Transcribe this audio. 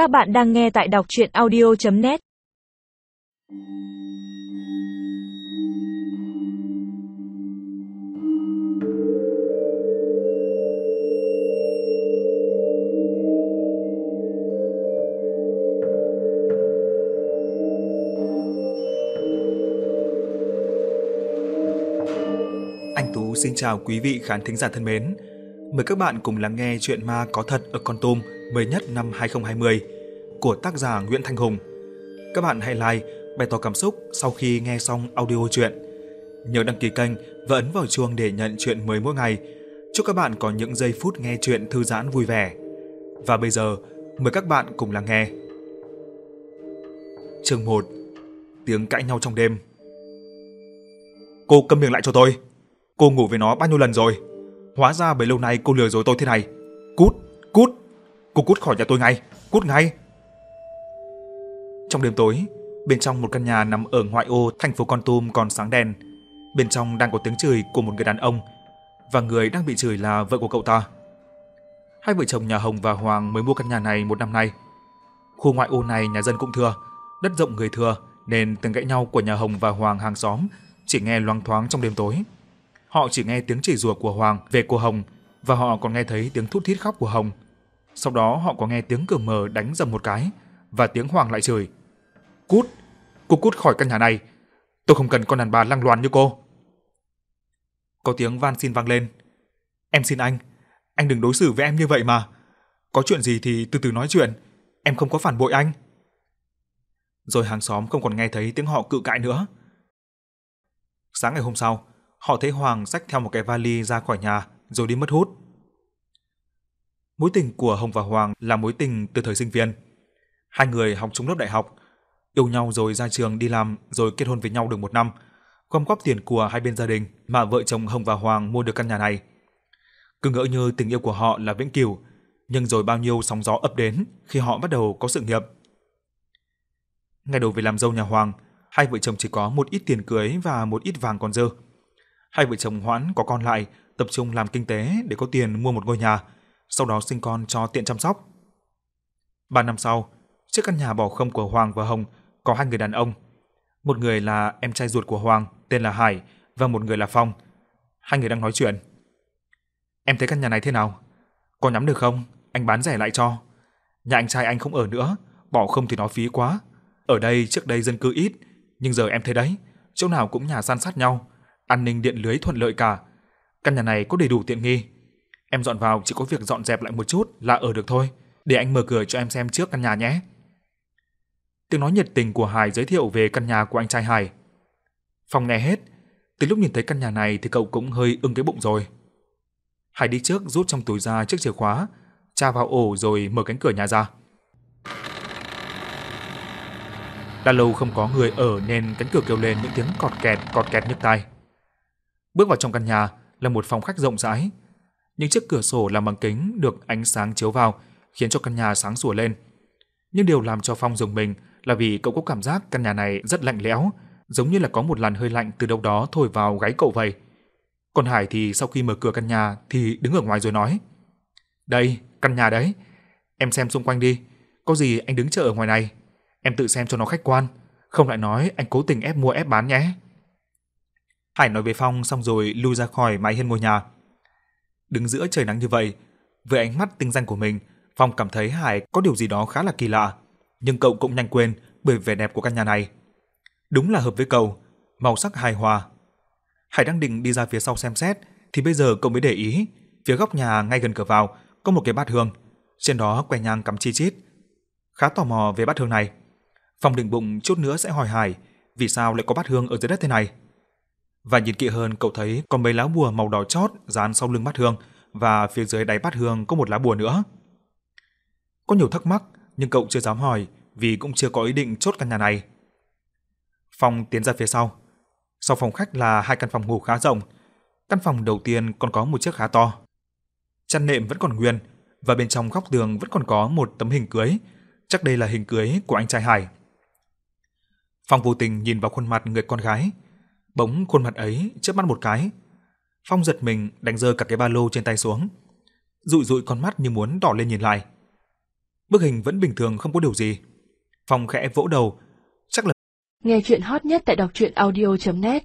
Các bạn đang nghe tại đọc chuyện audio.net Anh Tú xin chào quý vị khán thính giả thân mến. Mời các bạn cùng lắng nghe chuyện ma có thật ở Con Tum mới nhất năm 2020 của tác giả Nguyễn Thanh Hùng. Các bạn hãy like, bày tỏ cảm xúc sau khi nghe xong audio truyện. Nhớ đăng ký kênh và ấn vào chuông để nhận chuyện mới mỗi ngày. Chúc các bạn có những giây phút nghe chuyện thư giãn vui vẻ. Và bây giờ, mời các bạn cùng lắng nghe. Chương 1 Tiếng cãi nhau trong đêm Cô câm miệng lại cho tôi. Cô ngủ với nó bao nhiêu lần rồi? Hóa ra bấy lâu nay cô lừa dối tôi thế này. Cút. Cô cút khỏi nhà tôi ngay, cút ngay. Trong đêm tối, bên trong một căn nhà nằm ở ngoại ô thành phố Con Tum còn sáng đèn. Bên trong đang có tiếng chửi của một người đàn ông và người đang bị chửi là vợ của cậu ta. Hai vợ chồng nhà Hồng và Hoàng mới mua căn nhà này một năm nay. Khu ngoại ô này nhà dân cũng thưa, đất rộng người thưa nên tiếng gãy nhau của nhà Hồng và Hoàng hàng xóm chỉ nghe loáng thoáng trong đêm tối. Họ chỉ nghe tiếng chỉ rủa của Hoàng về cô Hồng và họ còn nghe thấy tiếng thút thít khóc của Hồng. Sau đó họ có nghe tiếng cửa mở đánh dầm một cái và tiếng Hoàng lại chửi. Cút, cô cút khỏi căn nhà này. Tôi không cần con đàn bà lăng loàn như cô. Có tiếng van xin vang lên. Em xin anh, anh đừng đối xử với em như vậy mà. Có chuyện gì thì từ từ nói chuyện, em không có phản bội anh. Rồi hàng xóm không còn nghe thấy tiếng họ cự cãi nữa. Sáng ngày hôm sau, họ thấy Hoàng xách theo một cái vali ra khỏi nhà rồi đi mất hút. Mối tình của Hồng và Hoàng là mối tình từ thời sinh viên. Hai người học chung lớp đại học, yêu nhau rồi ra trường đi làm rồi kết hôn với nhau được một năm, gom góp tiền của hai bên gia đình mà vợ chồng Hồng và Hoàng mua được căn nhà này. Cứ ngỡ như tình yêu của họ là vĩnh cửu, nhưng rồi bao nhiêu sóng gió ập đến khi họ bắt đầu có sự nghiệp. Ngày đầu về làm dâu nhà Hoàng, hai vợ chồng chỉ có một ít tiền cưới và một ít vàng còn dư. Hai vợ chồng hoãn có con lại, tập trung làm kinh tế để có tiền mua một ngôi nhà, sau đó sinh con cho tiện chăm sóc. Ba năm sau, trước căn nhà bỏ không của Hoàng và Hồng có hai người đàn ông. Một người là em trai ruột của Hoàng, tên là Hải, và một người là Phong. Hai người đang nói chuyện. Em thấy căn nhà này thế nào? Có nhắm được không? Anh bán rẻ lại cho. Nhà anh trai anh không ở nữa, bỏ không thì nó phí quá. Ở đây trước đây dân cư ít, nhưng giờ em thấy đấy, chỗ nào cũng nhà san sát nhau, an ninh điện lưới thuận lợi cả. Căn nhà này có đầy đủ tiện nghi. Em dọn vào chỉ có việc dọn dẹp lại một chút là ở được thôi. Để anh mở cửa cho em xem trước căn nhà nhé. Tiếng nói nhiệt tình của Hải giới thiệu về căn nhà của anh trai Hải. Phong nghe hết, từ lúc nhìn thấy căn nhà này thì cậu cũng hơi ưng cái bụng rồi. Hải đi trước rút trong túi ra chiếc chìa khóa, tra vào ổ rồi mở cánh cửa nhà ra. Đã lâu không có người ở nên cánh cửa kêu lên những tiếng cọt kẹt cọt kẹt nhức tai. Bước vào trong căn nhà là một phòng khách rộng rãi. Những chiếc cửa sổ làm bằng kính được ánh sáng chiếu vào khiến cho căn nhà sáng sủa lên. Nhưng điều làm cho Phong dùng mình là vì cậu có cảm giác căn nhà này rất lạnh lẽo, giống như là có một làn hơi lạnh từ đâu đó thổi vào gáy cậu vậy. Còn Hải thì sau khi mở cửa căn nhà thì đứng ở ngoài rồi nói: "Đây, căn nhà đấy, em xem xung quanh đi, có gì anh đứng chờ ở ngoài này." Em tự xem cho nó khách quan, không lại nói anh cố tình ép mua ép bán nhé. Hải nói với Phong xong rồi lui ra khỏi mái hiên ngôi nhà. Đứng giữa trời nắng như vậy, với ánh mắt tinh danh của mình, Phong cảm thấy Hải có điều gì đó khá là kỳ lạ, nhưng cậu cũng nhanh quên bởi vẻ đẹp của căn nhà này. Đúng là hợp với cậu, màu sắc hài hòa. Hải đang định đi ra phía sau xem xét thì bây giờ cậu mới để ý, phía góc nhà ngay gần cửa vào có một cái bát hương, trên đó que nhang cắm chi chít. Khá tò mò về bát hương này. Phong định bụng chút nữa sẽ hỏi Hải vì sao lại có bát hương ở dưới đất thế này. Và nhìn kỹ hơn cậu thấy có mấy lá bùa màu đỏ chót dán sau lưng bát hương và phía dưới đáy bát hương có một lá bùa nữa. Có nhiều thắc mắc nhưng cậu chưa dám hỏi vì cũng chưa có ý định chốt căn nhà này. Phong tiến ra phía sau. Sau phòng khách là hai căn phòng ngủ khá rộng. Căn phòng đầu tiên còn có một chiếc khá to. Chăn nệm vẫn còn nguyên và bên trong góc tường vẫn còn có một tấm hình cưới. Chắc đây là hình cưới của anh trai Hải. Phong vô tình nhìn vào khuôn mặt người con gái, bỗng khuôn mặt ấy chớp mắt một cái. Phong giật mình đánh rơi cả cái ba lô trên tay xuống, dụi dụi con mắt như muốn đỏ lên nhìn lại. Bức hình vẫn bình thường không có điều gì. Phong khẽ vỗ đầu, chắc là Nghe chuyện hot nhất tại đọc truyện audio.net